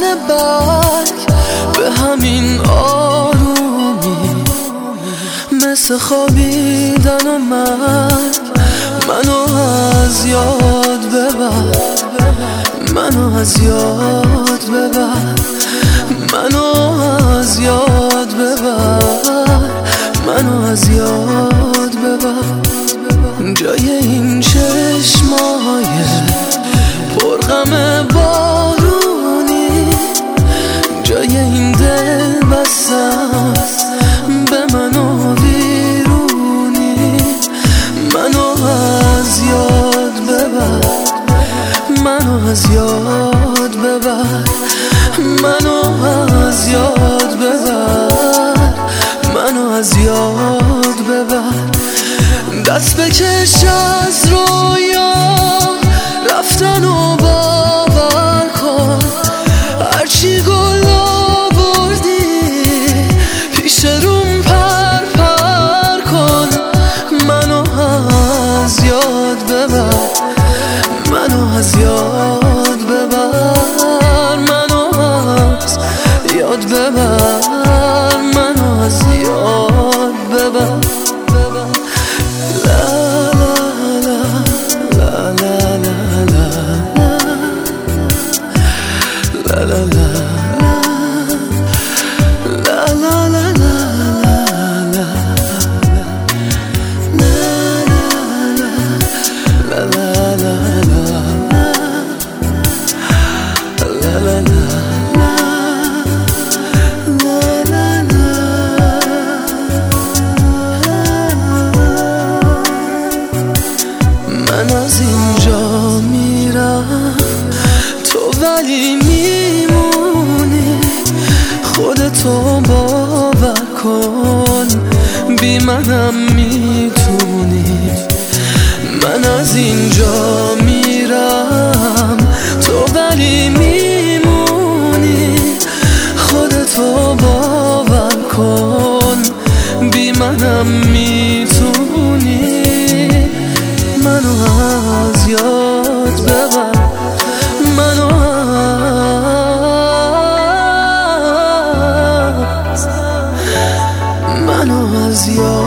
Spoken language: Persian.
برگ به همین آرومی. مثل خوابیدن و مرگ منو از یاد ببر. منو از یاد ببر. منو از یاد ببر. منو از یاد ببر. جای این چشمای پرغم بارونی این دل بسم به منو ویرونی منو از یاد ببر. منو از یاد ببر. منو از یاد ببر. منو از یاد ببر. دست بکش از رویا یاد ببر منو از یاد ببر منو از یاد ببر من ولی میمونی. خودتو باور کن. بی منم می‌تونی. من از اینجا میرم. تو ولی میمونی. خودتو باور کن. بی منم می‌تونی. منو از یاد was yours.